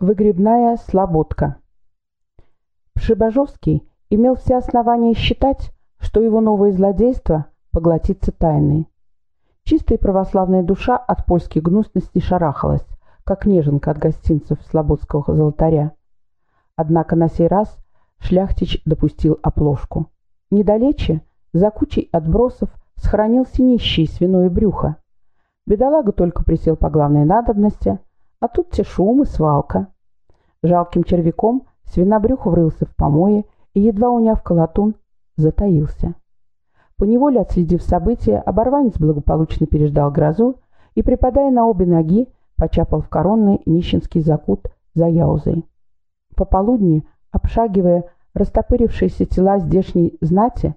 Выгребная слободка. Пшибажовский имел все основания считать, что его новое злодейство поглотится тайной. Чистая православная душа от польских гнусностей шарахалась, как неженка от гостинцев слободского золотаря. Однако на сей раз шляхтич допустил оплошку. Недалече, за кучей отбросов, схоронился нищий свиное брюхо. Бедолага только присел по главной надобности – а тут те шум и свалка. Жалким червяком свинобрюх врылся в помое и, едва уняв колотун, затаился. Поневоле отследив события, оборванец благополучно переждал грозу и, припадая на обе ноги, почапал в коронный нищенский закут за яузой. Пополудни, обшагивая растопырившиеся тела здешней знати,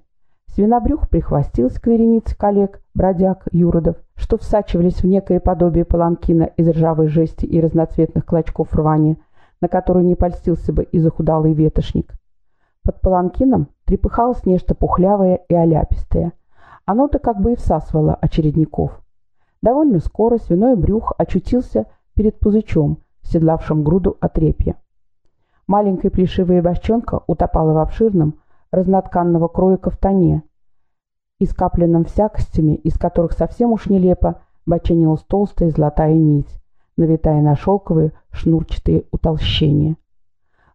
Свинобрюх прихвостился к веренице коллег, бродяг, юродов, что всачивались в некое подобие паланкина из ржавой жести и разноцветных клочков рвани, на который не польстился бы и захудалый ветошник. Под паланкином трепыхалось нечто пухлявое и оляпистое. Оно-то как бы и всасывало очередников. Довольно скоро свиной брюх очутился перед пузычом, седлавшим груду отрепья. Маленькая плешивая бочонка утопала в обширном, разнотканного кроя кафтане, искапленном всякостями, из которых совсем уж нелепо боченилась толстая золотая нить, навитая на шелковые шнурчатые утолщения.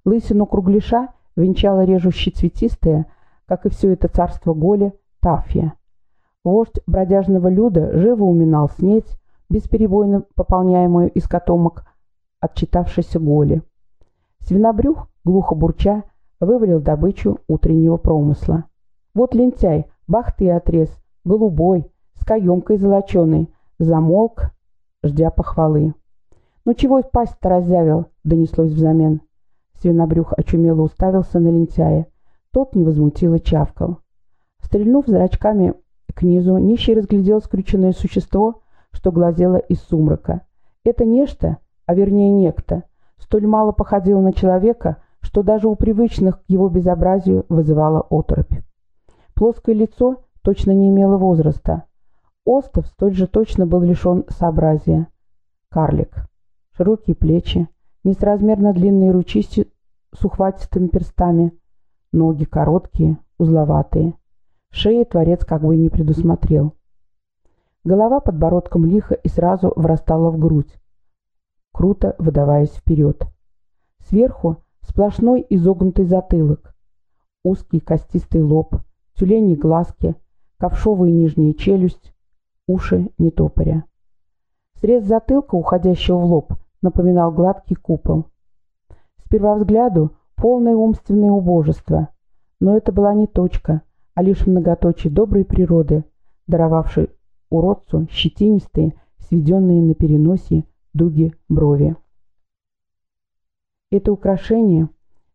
Лысину кругляша венчала режущий цветистая, как и все это царство Голи, тафья. Вождь бродяжного люда живо уминал снеть, бесперебойно пополняемую из котомок отчитавшейся Голи. Свинобрюх, глухо бурча, вывалил добычу утреннего промысла. Вот лентяй, бахты отрез, голубой, с каемкой золоченой, замолк, ждя похвалы. «Ну чего пасть-то раззявил?» — донеслось взамен. Свинобрюх очумело уставился на лентяя. Тот невозмутимо чавкал. Стрельнув зрачками к низу, нищий разглядел скрюченное существо, что глазело из сумрака. Это нечто, а вернее некто, столь мало походило на человека, что даже у привычных к его безобразию вызывало оторопь. Плоское лицо точно не имело возраста. Остов столь же точно был лишен сообразия. Карлик. Широкие плечи, несразмерно длинные ручисти с ухватистыми перстами, ноги короткие, узловатые. Шеи творец как бы и не предусмотрел. Голова подбородком лихо и сразу врастала в грудь, круто выдаваясь вперед. Сверху Сплошной изогнутый затылок, узкий костистый лоб, тюлени глазки, ковшовая нижняя челюсть, уши не топоря. Срез затылка, уходящего в лоб, напоминал гладкий купол. С первовзгляду полное умственное убожество, но это была не точка, а лишь многоточие доброй природы, даровавшей уродцу щетинистые, сведенные на переносе дуги брови. Это украшение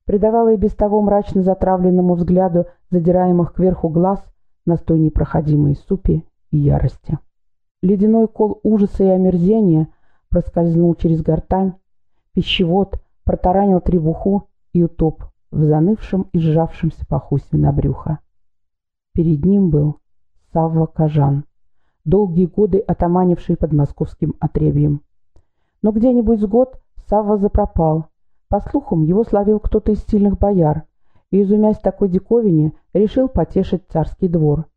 придавало и без того мрачно затравленному взгляду задираемых кверху глаз настой непроходимой супи и ярости. Ледяной кол ужаса и омерзения проскользнул через гортань, пищевод протаранил требуху и утоп в занывшем и сжавшемся паху свинобрюха. Перед ним был Савва Кажан, долгие годы отоманивший под московским отребьем. Но где-нибудь с год Савва запропал, по слухам, его словил кто-то из сильных бояр, и, изумясь такой диковине, решил потешить царский двор.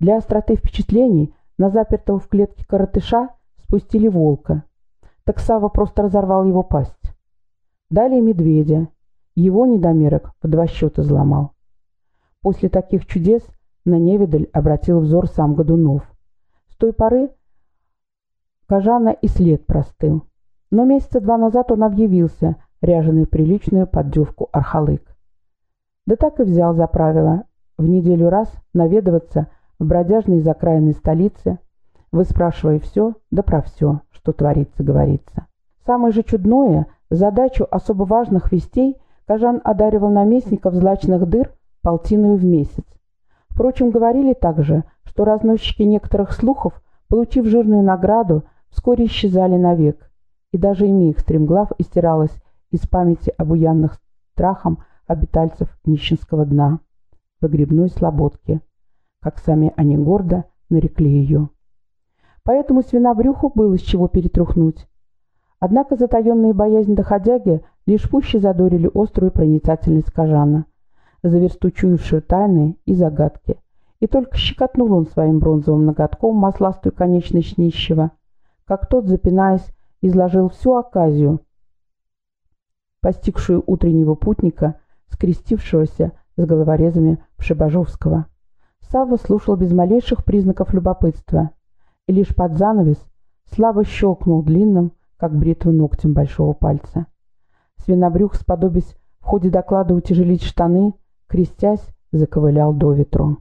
Для остроты впечатлений на запертого в клетке коротыша спустили волка. Так Сава просто разорвал его пасть. Далее медведя. Его недомерок в два счета взломал. После таких чудес на невидаль обратил взор сам Годунов. С той поры Кажана и след простыл. Но месяца два назад он объявился, ряженый в приличную поддевку архалык. Да так и взял за правило в неделю раз наведываться в бродяжной закраинной столице, выспрашивая все, да про все, что творится, говорится. Самое же чудное, задачу особо важных вестей Кажан одаривал наместников злачных дыр полтиную в месяц. Впрочем, говорили также, что разносчики некоторых слухов, получив жирную награду, вскоре исчезали навек, и даже ими их стремглав истиралась из памяти обуянных страхом обитальцев нищенского дна, погребной слободки, как сами они гордо нарекли ее. Поэтому свинобрюху было с чего перетрухнуть. Однако затаенные боязнь доходяги лишь пуще задорили острую проницательность Кажана, заверстучуявшую тайны и загадки. И только щекотнул он своим бронзовым ноготком масластую конечность нищего, как тот, запинаясь, изложил всю оказию, постигшую утреннего путника, скрестившегося с головорезами Пшебажовского. Савва слушал без малейших признаков любопытства и лишь под занавес слабо щелкнул длинным, как бритва ногтем большого пальца. Свинобрюх, сподобясь в ходе доклада утяжелить штаны, крестясь, заковылял до ветру.